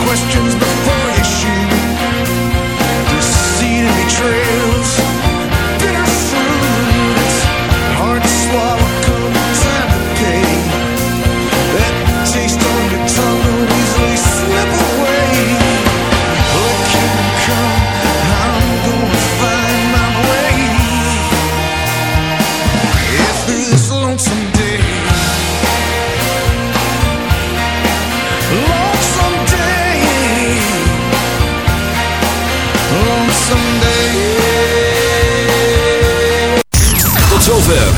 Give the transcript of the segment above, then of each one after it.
questions before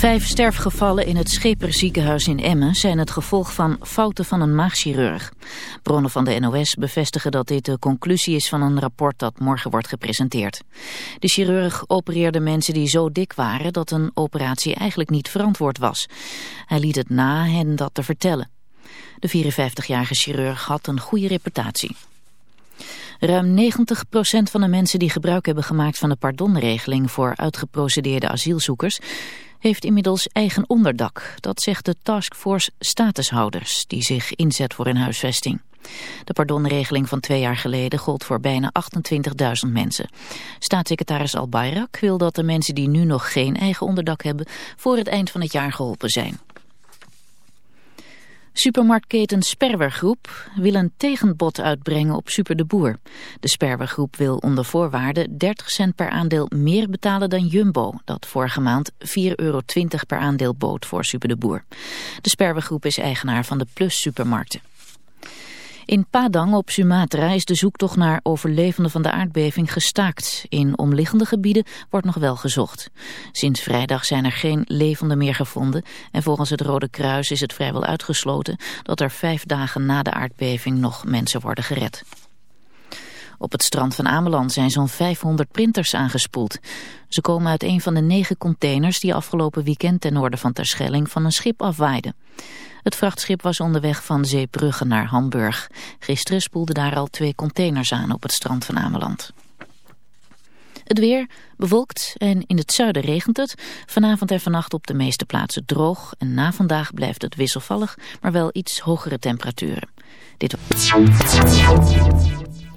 Vijf sterfgevallen in het Scheperziekenhuis in Emmen zijn het gevolg van fouten van een maagchirurg. Bronnen van de NOS bevestigen dat dit de conclusie is van een rapport dat morgen wordt gepresenteerd. De chirurg opereerde mensen die zo dik waren dat een operatie eigenlijk niet verantwoord was. Hij liet het na hen dat te vertellen. De 54-jarige chirurg had een goede reputatie. Ruim 90% van de mensen die gebruik hebben gemaakt van de pardonregeling voor uitgeprocedeerde asielzoekers heeft inmiddels eigen onderdak. Dat zegt de taskforce statushouders die zich inzet voor een huisvesting. De pardonregeling van twee jaar geleden gold voor bijna 28.000 mensen. Staatssecretaris Al-Bayrak wil dat de mensen die nu nog geen eigen onderdak hebben voor het eind van het jaar geholpen zijn. Supermarktketen Sperwergroep wil een tegenbod uitbrengen op Super de Boer. De Sperwergroep wil onder voorwaarden 30 cent per aandeel meer betalen dan Jumbo, dat vorige maand 4,20 euro per aandeel bood voor Super de Boer. De Sperwergroep is eigenaar van de Plus supermarkten. In Padang op Sumatra is de zoektocht naar overlevenden van de aardbeving gestaakt. In omliggende gebieden wordt nog wel gezocht. Sinds vrijdag zijn er geen levenden meer gevonden en volgens het Rode Kruis is het vrijwel uitgesloten dat er vijf dagen na de aardbeving nog mensen worden gered. Op het strand van Ameland zijn zo'n 500 printers aangespoeld. Ze komen uit een van de negen containers die afgelopen weekend ten noorden van Terschelling van een schip afwaaiden. Het vrachtschip was onderweg van Zeebrugge naar Hamburg. Gisteren spoelden daar al twee containers aan op het strand van Ameland. Het weer bewolkt en in het zuiden regent het. Vanavond en vannacht op de meeste plaatsen droog. En na vandaag blijft het wisselvallig, maar wel iets hogere temperaturen. Dit...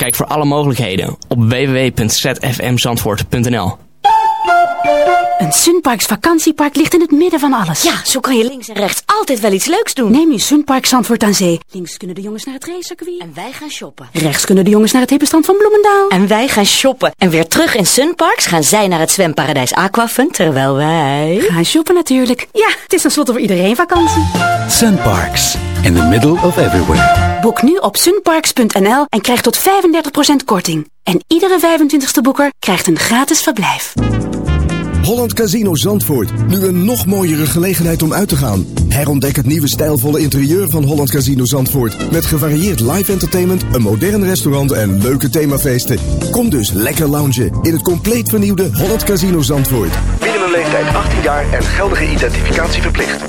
Kijk voor alle mogelijkheden op www.zfmzandvoort.nl Een Sunparks vakantiepark ligt in het midden van alles. Ja, zo kan je links en rechts altijd wel iets leuks doen. Neem je Sunpark Zandvoort aan zee. Links kunnen de jongens naar het racecircuit. En wij gaan shoppen. Rechts kunnen de jongens naar het hippenstrand van Bloemendaal. En wij gaan shoppen. En weer terug in Sunparks gaan zij naar het zwemparadijs Aquafun, terwijl wij... Gaan shoppen natuurlijk. Ja, het is tenslotte voor iedereen vakantie. Sunparks, in the middle of everywhere. Boek nu op sunparks.nl en krijg tot 35% korting. En iedere 25ste boeker krijgt een gratis verblijf. Holland Casino Zandvoort. Nu een nog mooiere gelegenheid om uit te gaan. Herontdek het nieuwe stijlvolle interieur van Holland Casino Zandvoort. Met gevarieerd live entertainment, een modern restaurant en leuke themafeesten. Kom dus lekker loungen in het compleet vernieuwde Holland Casino Zandvoort. Binnen een leeftijd 18 jaar en geldige identificatie verplicht.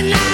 tonight.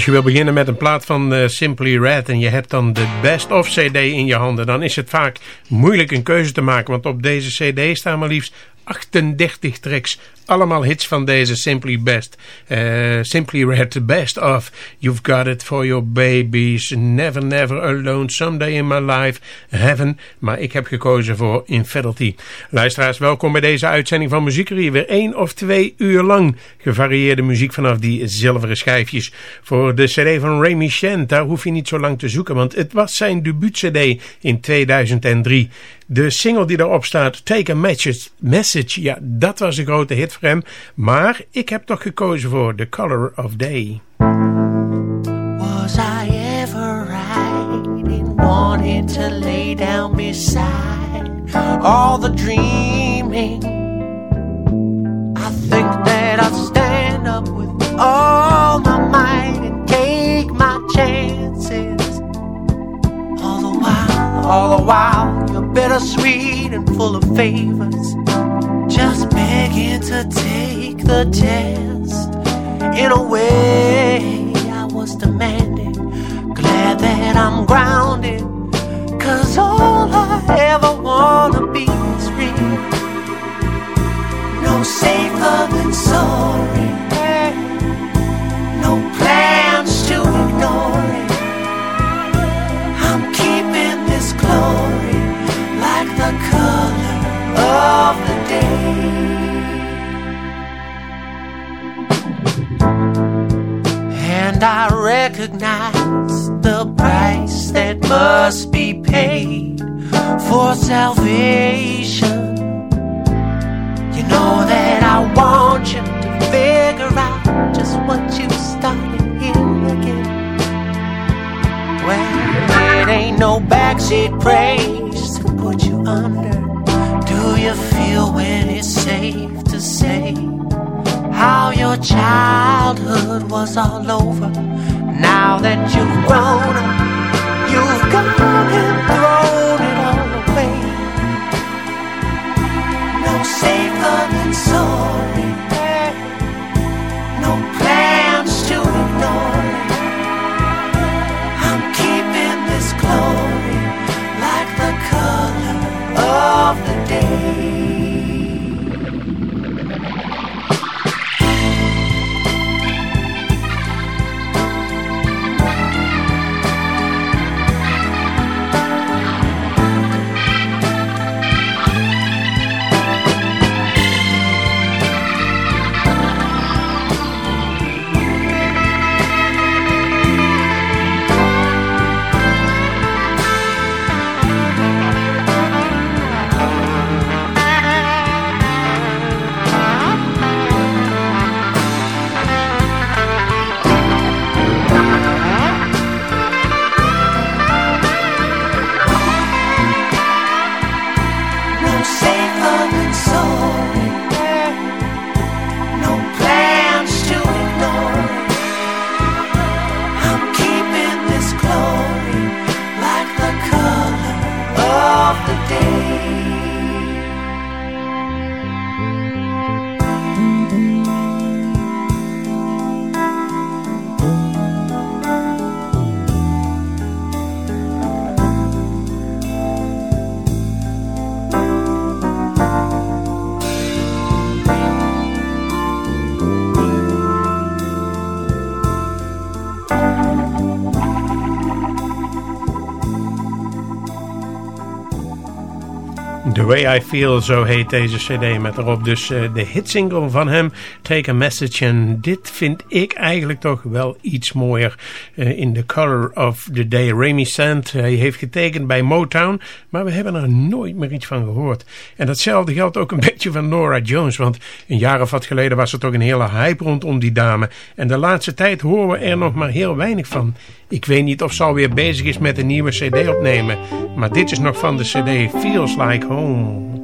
Als je wil beginnen met een plaat van uh, Simply Red en je hebt dan de Best of CD in je handen, dan is het vaak moeilijk een keuze te maken. Want op deze CD staan maar liefst 38 tracks. Allemaal hits van deze Simply Best. Uh, Simply Red, the best of You've Got It For Your Babies, Never Never Alone, Someday In My Life, Heaven. Maar ik heb gekozen voor Infidelity. Luisteraars, welkom bij deze uitzending van Muziekerie. Weer één of twee uur lang gevarieerde muziek vanaf die zilveren schijfjes. Voor de cd van Ray Michel, daar hoef je niet zo lang te zoeken, want het was zijn debuut-cd in 2003. De single die erop staat, Take a Message, ja, dat was een grote hit voor hem. Maar ik heb toch gekozen voor The Color of Day. Was I ever right in wanting to lay down beside all the dreaming? I think that I'll stand up with all my might and take my chances. All the while, all the while, bittersweet and full of favors. Just begging to take the test. In a way, I was demanding. Glad that I'm grounded. Cause all I ever wanna be is real. No safer than sorry. And I recognize the price that must be paid for salvation. You know that I want you to figure out just what you started here again. Well, it ain't no backseat praise to put you under. Do you feel when it's safe to say how your childhood was all over? Now that you've grown up, you've gone and thrown it all away. No safer than sorry. No plans to ignore. I'm keeping this glory like the color of the day. Way I Feel, zo heet deze cd met erop dus eh, de hitsingle van hem, Take a Message. En dit vind ik eigenlijk toch wel iets mooier eh, in The Color of the Day. Remy Sant, hij heeft getekend bij Motown, maar we hebben er nooit meer iets van gehoord. En datzelfde geldt ook een beetje van Nora Jones, want een jaar of wat geleden was er toch een hele hype rondom die dame. En de laatste tijd horen we er nog maar heel weinig van. Ik weet niet of ze alweer bezig is met een nieuwe cd opnemen, maar dit is nog van de cd Feels Like Home.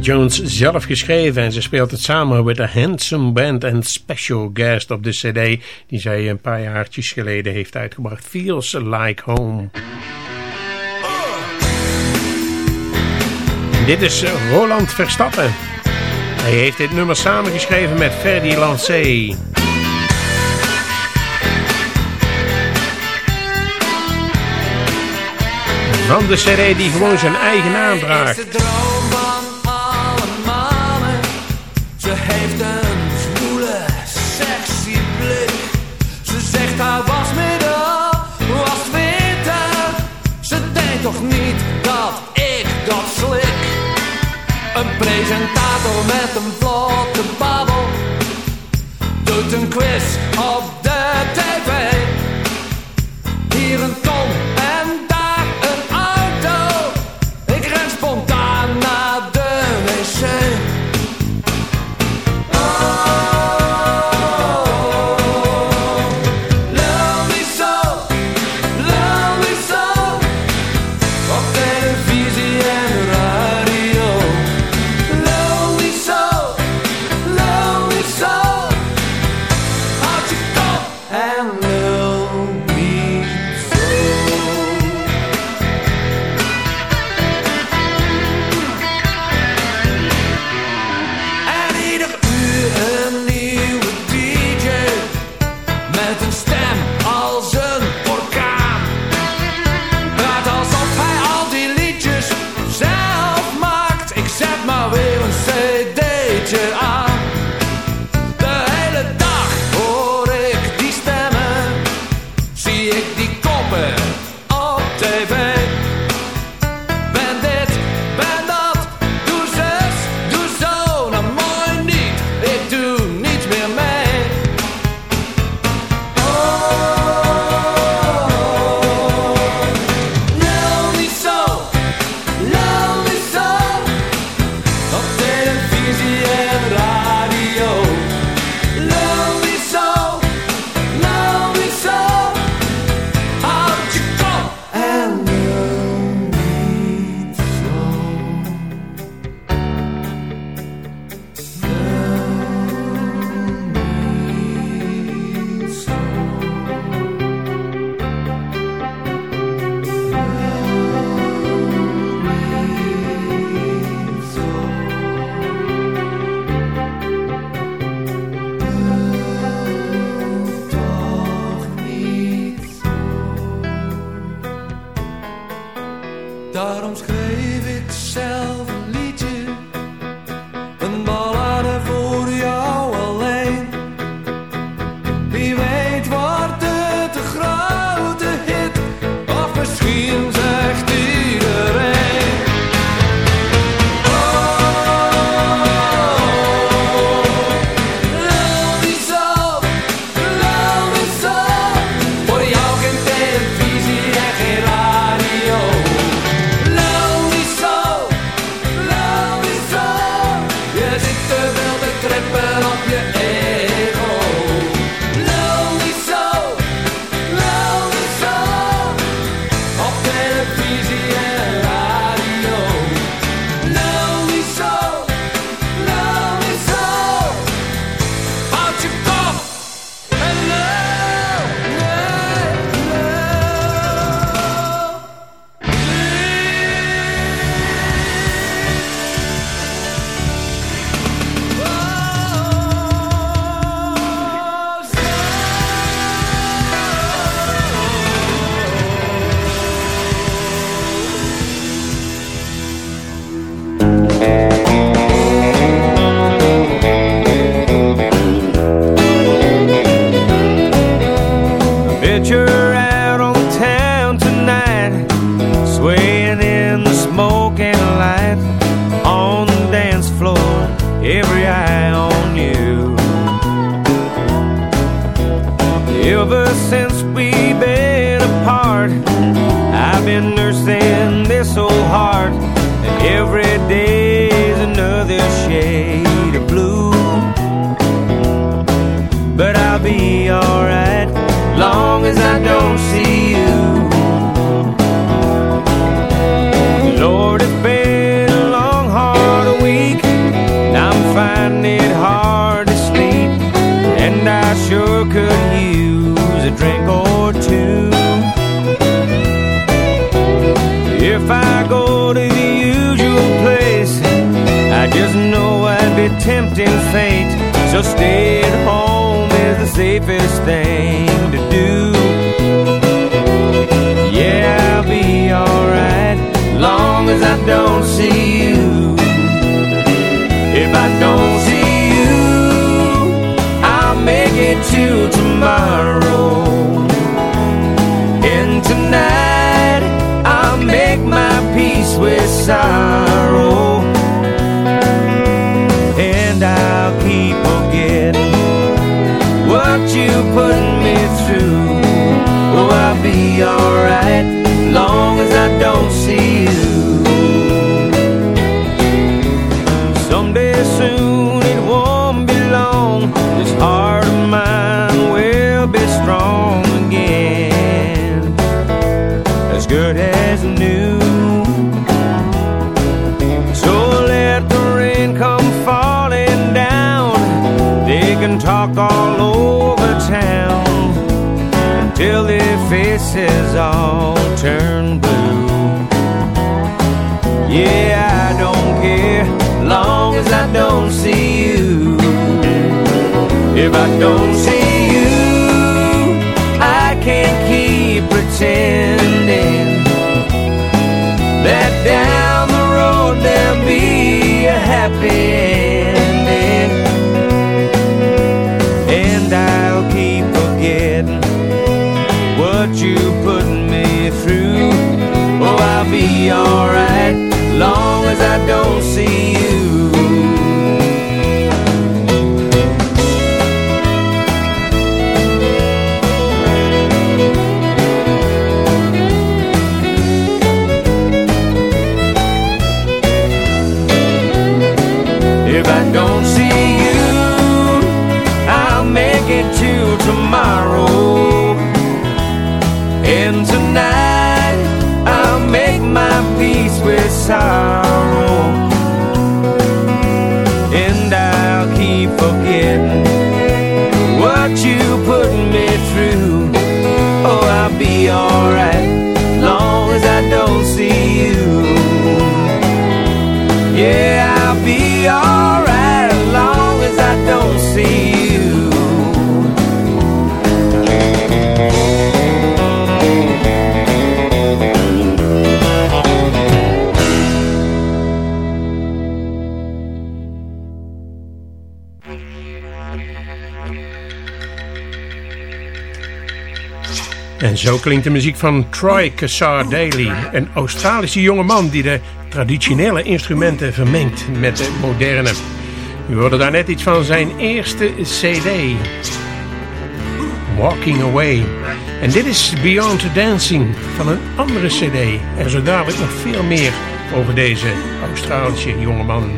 Jones zelf geschreven en ze speelt het samen met een handsome band en special guest op de cd die zij een paar jaartjes geleden heeft uitgebracht. Feels Like Home. Dit is eh, Roland Verstappen. Hij heeft dit nummer samengeschreven met Ferdi Lancé. Van de CD die gewoon zijn eigen naam draagt heeft een zwoele, sexy blik. Ze zegt haar was middag, was winter. Ze denkt toch niet dat ik dat slik. Een presentator met een vlotte babbel. Doet een quiz op faces all turn blue. Yeah, I don't care long as I don't see you. If I don't see alright, long as I don't see En zo klinkt de muziek van Troy Cassar Daly, een Australische jongeman die de traditionele instrumenten vermengt met de moderne. U hoorde daar net iets van zijn eerste CD, Walking Away. En dit is Beyond Dancing van een andere CD. En zo dadelijk nog veel meer over deze Australische jongeman.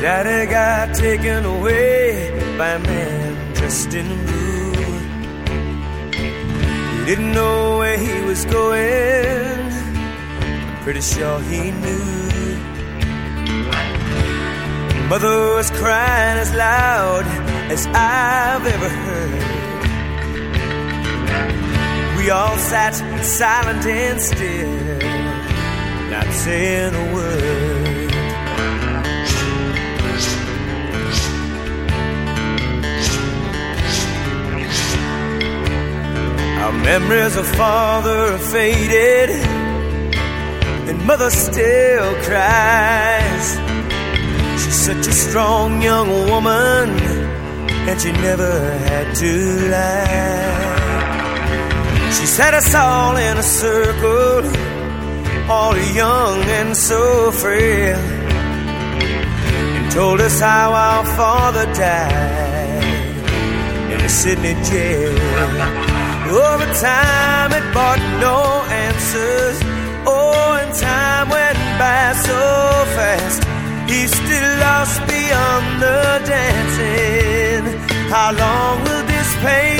Daddy got taken away by man dressed in blue. Didn't know where he was going. Pretty sure he knew. Mother was crying as loud as I've ever heard. We all sat silent and still, not saying a word. Our memories of father are faded, and mother still cries. She's such a strong young woman, and she never had to lie. She set us all in a circle, all young and so frail, and told us how our father died in a Sydney jail. Over time it brought no answers. Oh, and time went by so fast. He's still lost beyond the dancing. How long will this pain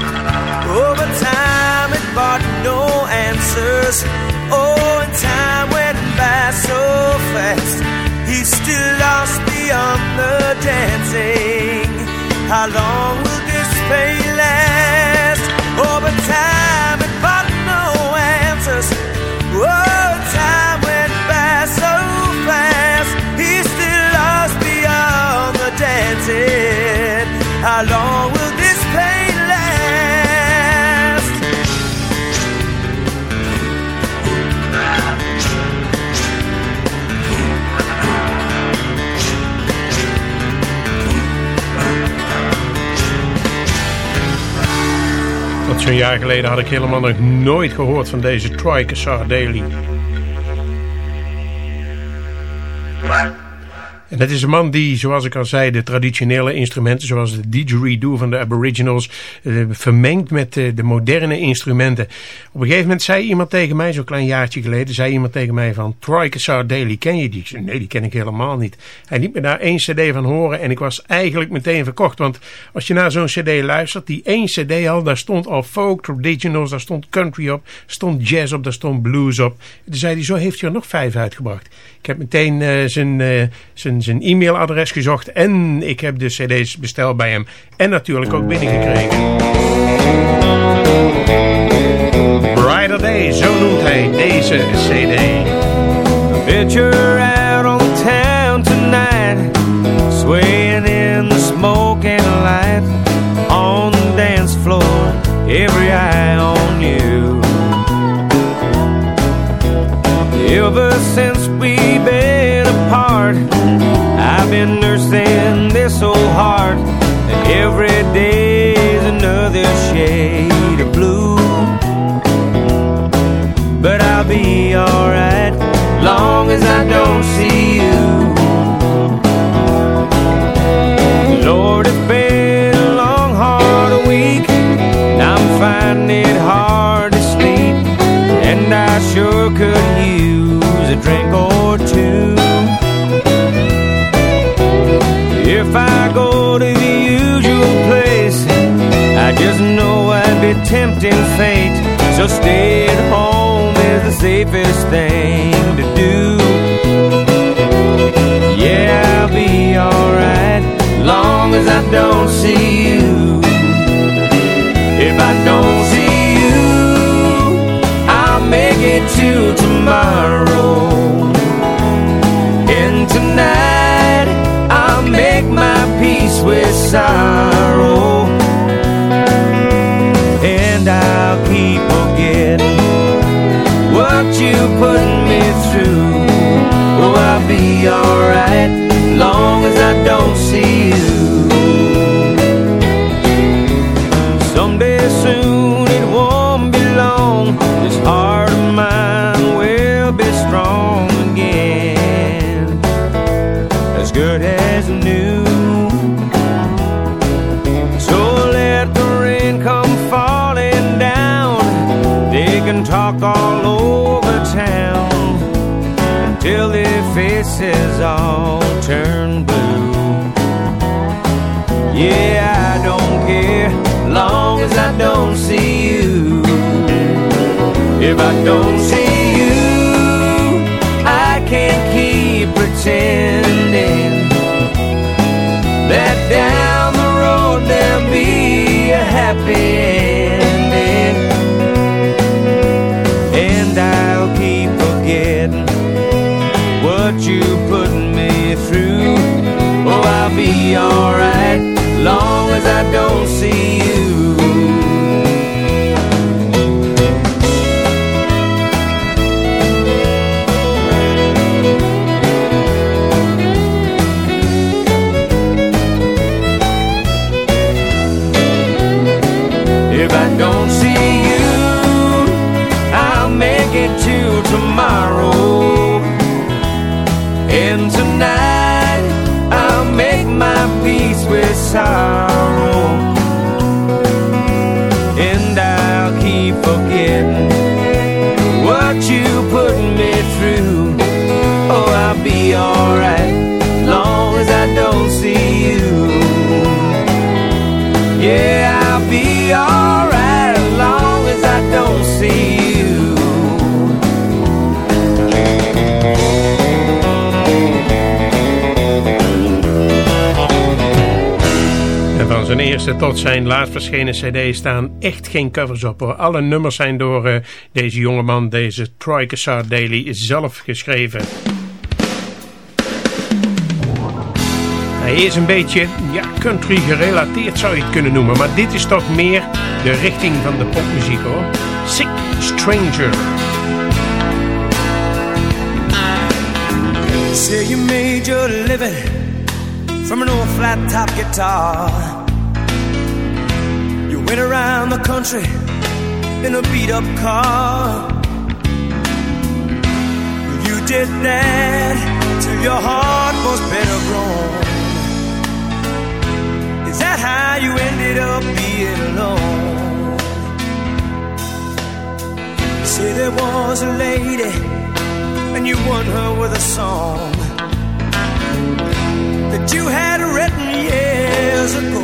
Over time it brought no answers. Oh, and time went by so fast. He's still lost beyond the dancing. How long will this pain last? Over time it brought no answers. Oh, time went by so fast. He's still lost beyond the dancing. How long zo'n jaar geleden had ik helemaal nog nooit gehoord van deze Troy Cassar En dat is een man die, zoals ik al zei, de traditionele instrumenten, zoals de didgeridoo van de Aboriginals, eh, vermengt met eh, de moderne instrumenten. Op een gegeven moment zei iemand tegen mij, zo'n klein jaartje geleden, zei iemand tegen mij van, Troy Cassar Daly, ken je die? Ik zei, nee, die ken ik helemaal niet. Hij liet me daar één cd van horen en ik was eigenlijk meteen verkocht. Want als je naar zo'n cd luistert, die één cd al, daar stond al folk, traditionals, daar stond country op, stond jazz op, daar stond blues op. Toen zei hij, zo heeft hij er nog vijf uitgebracht. Ik heb meteen eh, zijn, zijn, zijn e-mailadres gezocht en ik heb de cd's besteld bij hem. En natuurlijk ook binnengekregen. Brighter Day, zo noemt hij deze cd. Venture out on town tonight, swaying in the smoke and light. On the dance floor, every eye on you. Ever since we've been been nursing this old heart, and every day's another shade of blue. But I'll be alright long as I don't see you. Tempting fate. So stay at home is the safest thing to do. Yeah, I'll be alright long as I don't see you. If I don't see you, I'll make it to tomorrow. And tonight, I'll make my peace with sorrow. Alright long as I don't see you. Someday soon it won't be long. This heart of mine will be strong again, as good as new. So let the rain come falling down. They can talk all over town until faces all turn blue. Yeah, I don't care, long as I don't see you. If I don't see you, I can't keep pretending that down the road there'll be a happy be alright. Long as I don't see I'll be alright long as I don't see you. Yeah, I'll be alright long as I don't see you. Van zijn eerste tot zijn laatst verschenen cd staan echt geen covers op. hoor. Alle nummers zijn door eh, deze jongeman, deze Troy Cassar Daly, zelf geschreven. Hij is een beetje ja, country gerelateerd zou je het kunnen noemen. Maar dit is toch meer de richting van de popmuziek hoor. Sick Stranger. Say you made your living from an old flat top guitar. You went around the country in a beat up car. You did that till your heart was better grown. Is that how you ended up being alone? Say there was a lady and you won her with a song that you had written years ago.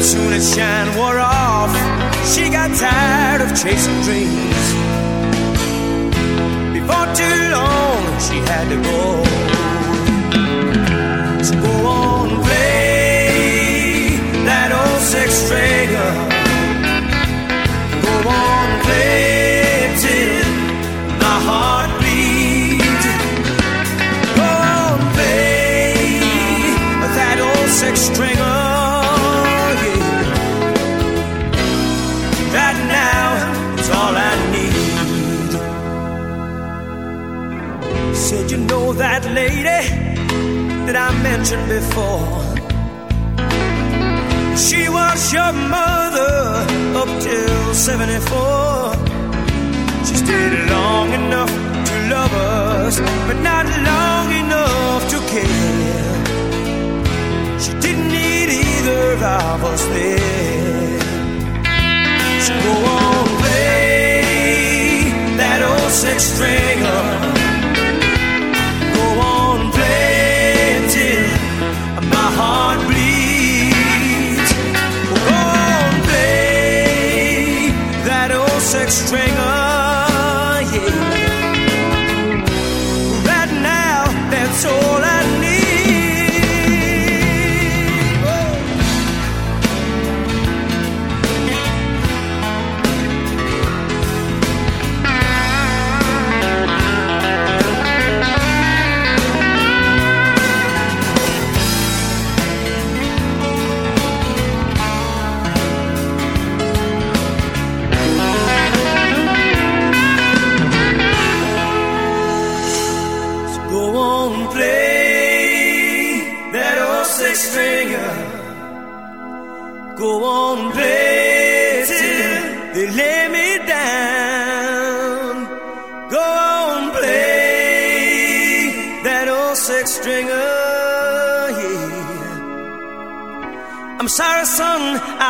Soon as shine wore off, she got tired of chasing dreams. Before too long, she had to go. Go on, play that old string. Go on, play till my heart. Go on, play that old stringer. Yeah. That now is all I need. Said you know that lady that I mentioned before. She was your mother up till 74. She stayed long enough to love us, but not long enough to care. She didn't need either of us there. So go on, play that old six stringer.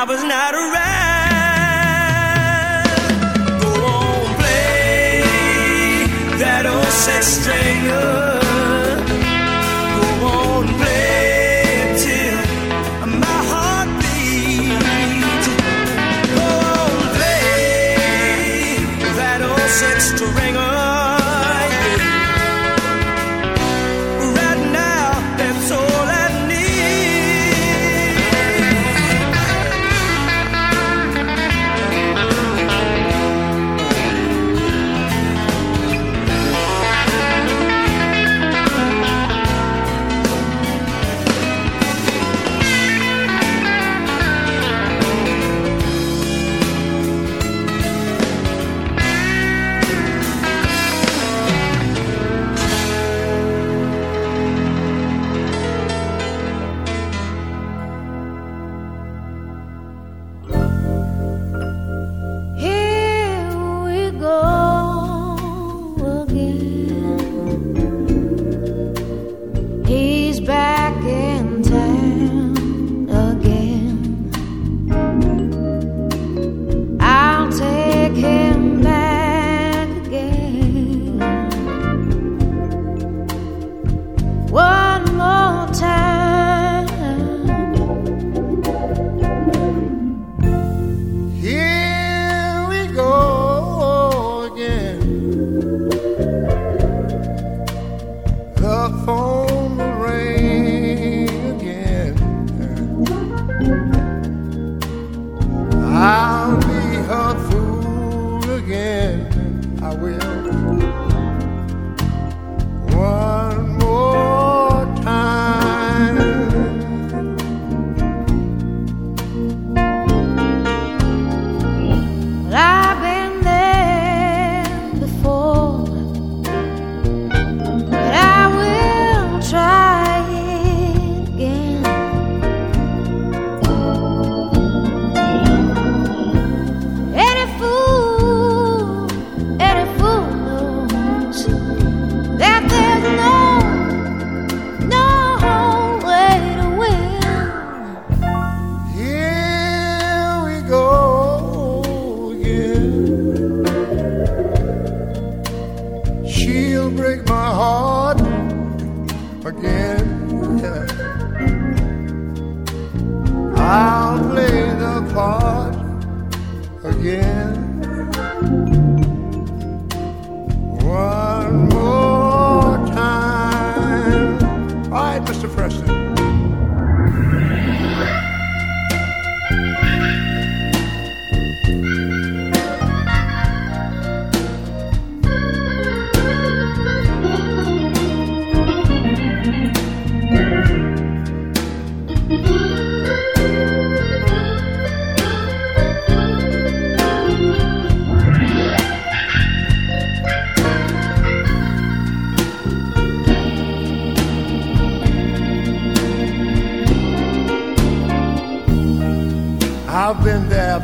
Was not around.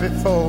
Before.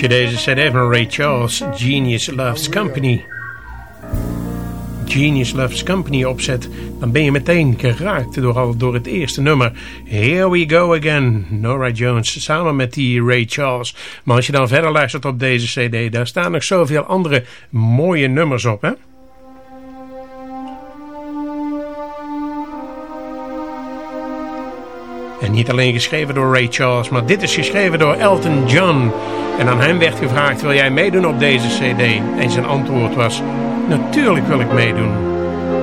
Je deze cd van Ray Charles, Genius Loves Company... Genius Loves Company opzet... dan ben je meteen geraakt door, al, door het eerste nummer. Here we go again, Nora Jones, samen met die Ray Charles. Maar als je dan verder luistert op deze cd... daar staan nog zoveel andere mooie nummers op, hè? En niet alleen geschreven door Ray Charles, maar dit is geschreven door Elton John. En aan hem werd gevraagd, wil jij meedoen op deze cd? En zijn antwoord was, natuurlijk wil ik meedoen.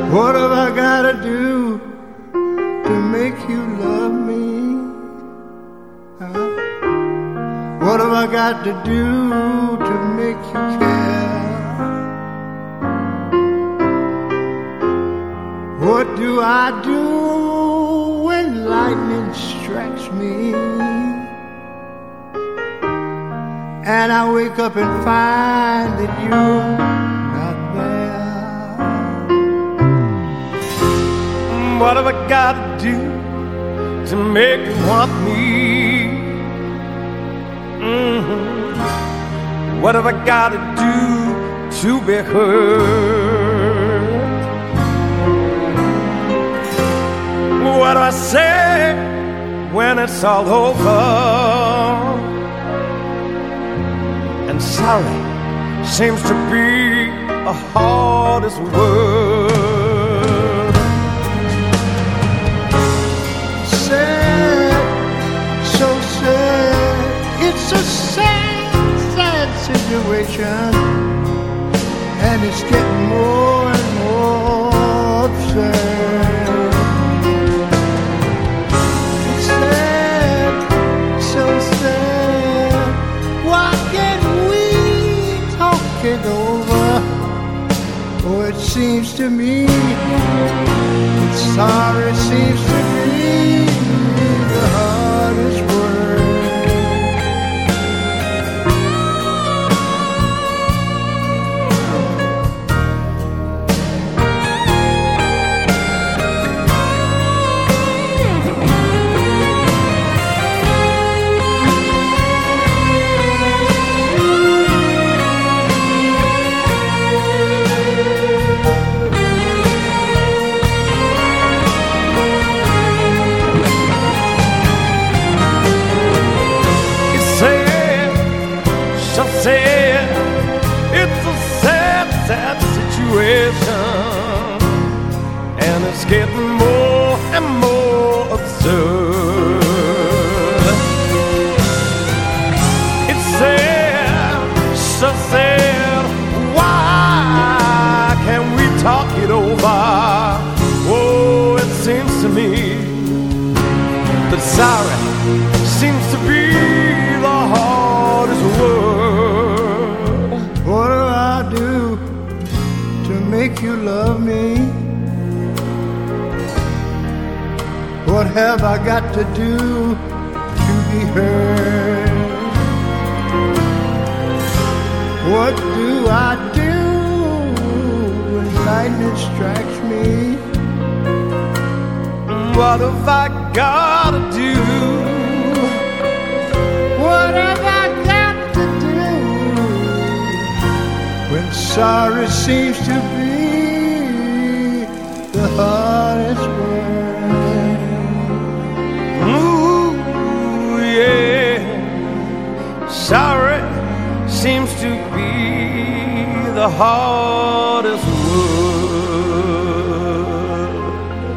What have I gotta do to make you love me? What have I got to do to make you care? What do I do when lightning strikes me? And I wake up and find that you're not there. What have I got to do to make you want me? Mhm. What have I got to do to be heard? What do I say when it's all over? And sorry seems to be the hardest word. Sad, so sad. It's a sad, sad situation. And it's getting more and more absurd. Seems to me. That sorry seems to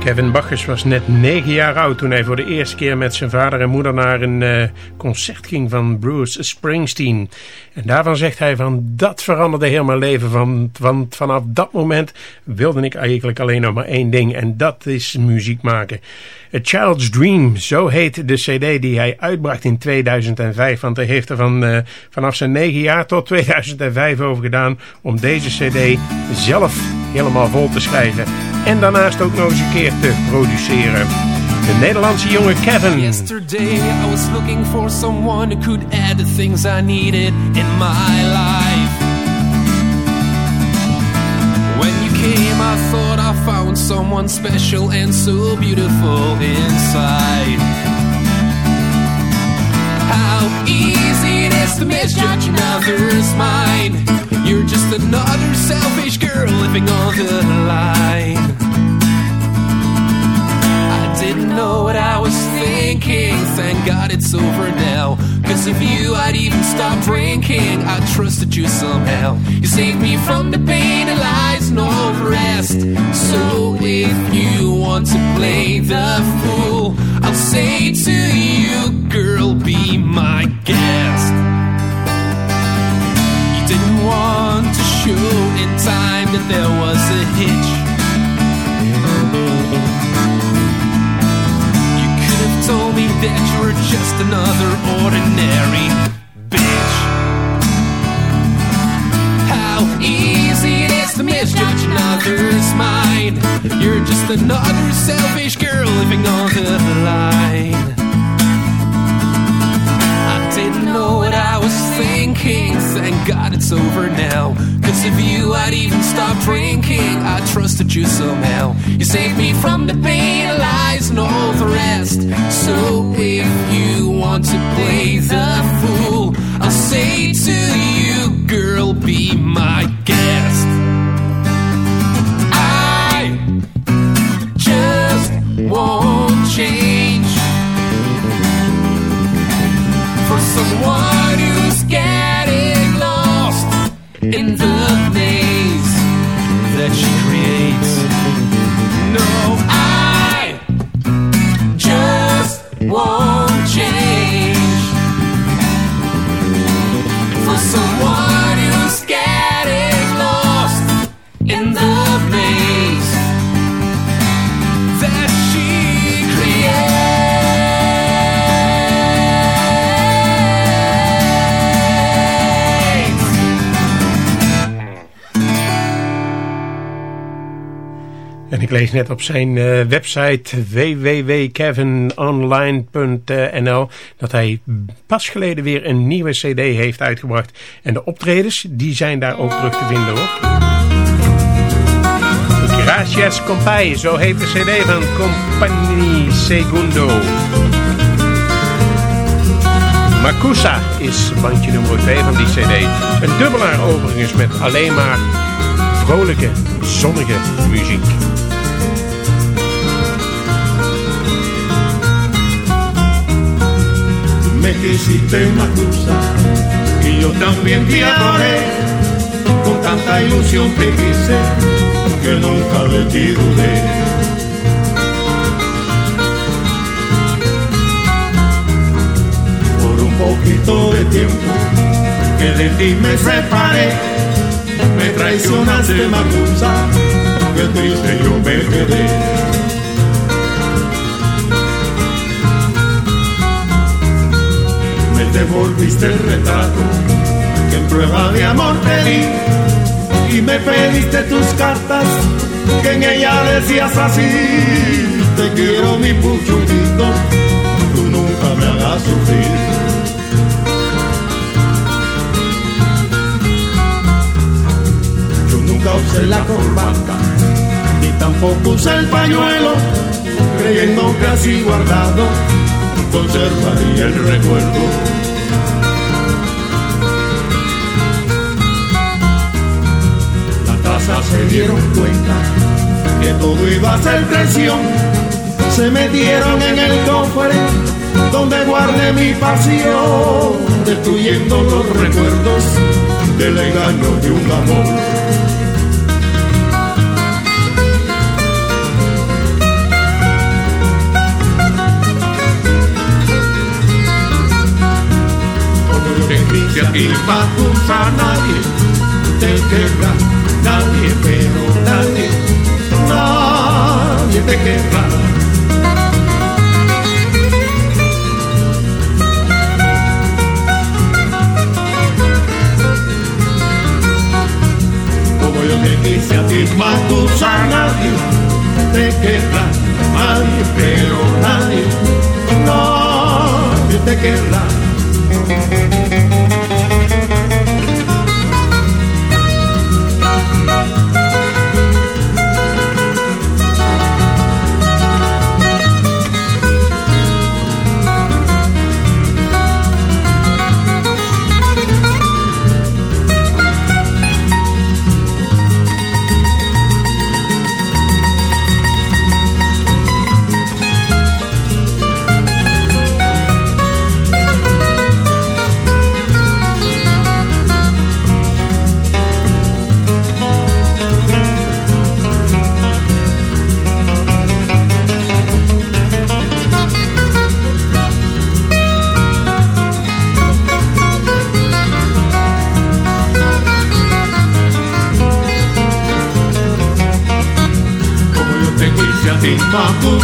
Kevin Bacchus was net 9 jaar oud toen hij voor de eerste keer met zijn vader en moeder naar een eh, concert ging van Bruce Springsteen. En daarvan zegt hij van dat veranderde heel mijn leven. Van, want vanaf dat moment wilde ik eigenlijk alleen nog maar één ding en dat is muziek maken. A Child's Dream, zo heet de cd die hij uitbracht in 2005. Want hij heeft er van, eh, vanaf zijn 9 jaar tot 2005 over gedaan om deze cd zelf helemaal vol te schrijven. En daarnaast ook nog eens een keer te produceren. De Nederlandse jongen Kevin. Yesterday I was looking for someone who could add the things I needed in my life. When you came, I thought I found someone special and so beautiful inside. How easy it is to misjudge another's mind. You're just another selfish girl living on the line. I didn't know what I was thinking. Thank God it's over now. Cause of you, I'd even stop drinking. I trusted you somehow. You saved me from the pain and lies, no rest. So if you want to play the fool, I'll say to you, girl, be my guest. Time that there was a hitch. You could have told me that you were just another ordinary bitch. How easy it is to misjudge another's mind. You're just another selfish girl living on the line. I didn't know what Thinking. Thank God it's over now. Cause of you, I'd even stop drinking. I trusted you somehow. You saved me from the pain, lies, and all the rest. So if you want to play the fool, I'll say to you, girl, be my guest. I just won't change for someone that she creates. Ik lees net op zijn eh, website www.kevinonline.nl dat hij pas geleden weer een nieuwe cd heeft uitgebracht. En de optredens, die zijn daar ook terug te vinden hoor. Gracias Compay, zo heet de cd van Compagnie Segundo. Makusa is bandje nummer 2 van die cd. Een dubbelaar overigens met alleen maar vrolijke, zonnige muziek. Me quisiste Macusa y yo también te adoré. Con tanta ilusión te quise que nunca de ti dudé. Por un poquito de tiempo que de ti me separé, me traicionaste Macusa, que triste yo me quedé. Me devolviste el retrato que en prueba de amor te di y me pediste tus cartas que en ella decías así te quiero mi puchutito tú nunca me hagas sufrir yo nunca usé la corbata ni tampoco usé el pañuelo creyendo que así guardado conservaría el recuerdo. Se dieron cuenta que todo iba a ser traición. Se metieron en el cofre donde guardé mi pasión, destruyendo los recuerdos del engaño de un amor. que a ti Macusa nadie te querrá, nadie, pero nadie, nadie te querrá. Como yo te quise a ti Macusa nadie te querrá, nadie, pero nadie, nadie te querrá.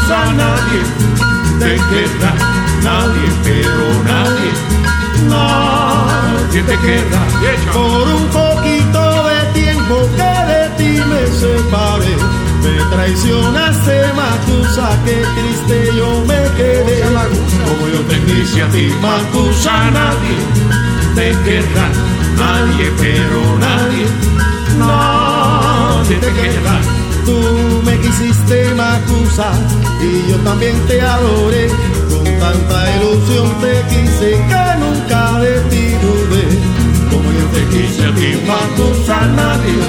Macusa nadie te querrá, nadie, pero nadie, nadie te querrá. Por un poquito de tiempo que de ti me separé, me traicionaste Macusa, qué triste yo me quedé. Como yo te quise a ti Macusa, nadie te querrá, nadie, pero nadie, nadie te querrá. Y yo también te adoré. Con tanta ilusión te quise que nunca de ti dudé. Como yo te quise a ti Macusa, nadie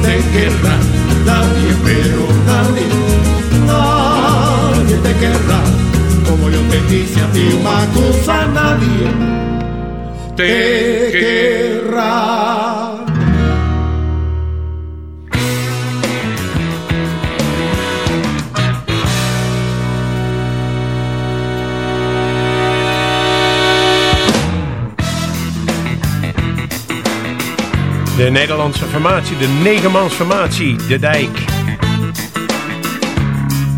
te querrá, nadie, pero nadie, nadie te querrá. Como yo te quise a ti Macusa, nadie te querrá. De Nederlandse formatie, de negenmansformatie, De Dijk.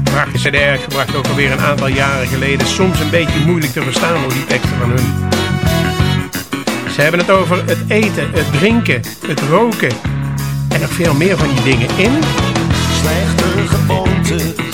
Prachtige cd uitgebracht ook alweer een aantal jaren geleden. Soms een beetje moeilijk te verstaan door die teksten van hun. Ze hebben het over het eten, het drinken, het roken en nog veel meer van die dingen in. Slechte gewoontes.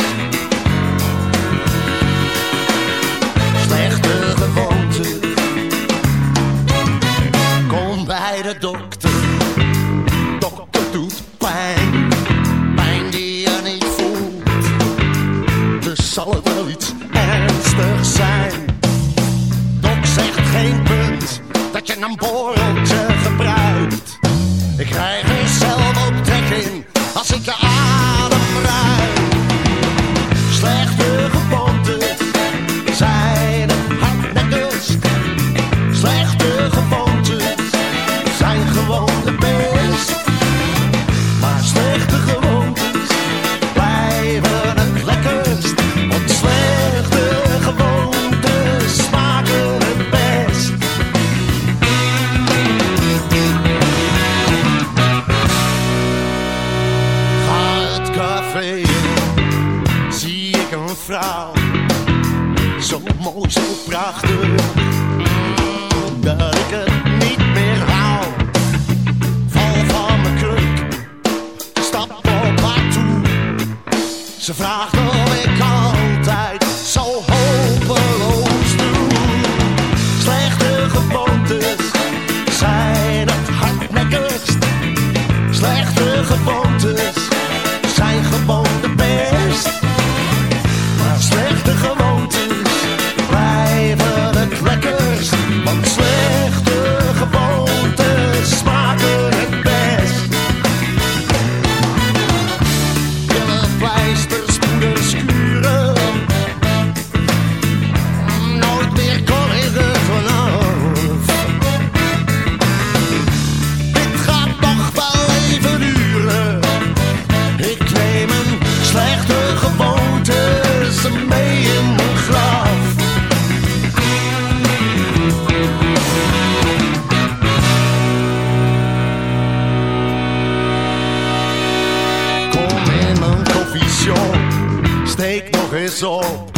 Op.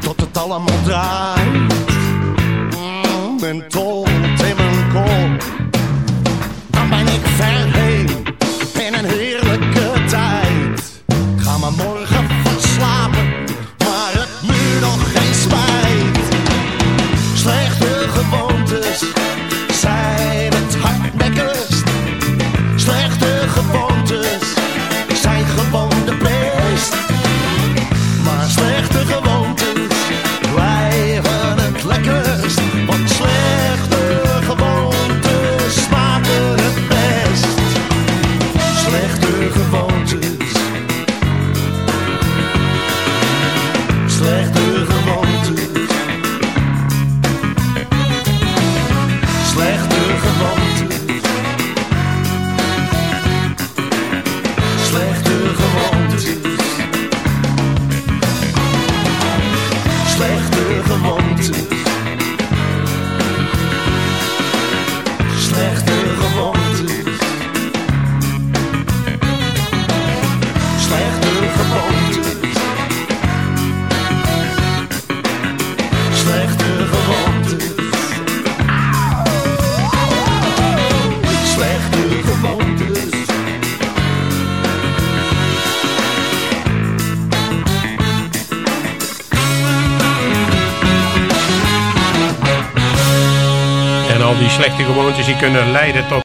Tot het allemaal draait. Mm, ben tot in mijn kop. Dan ben ik ver heen, kunnen leiden tot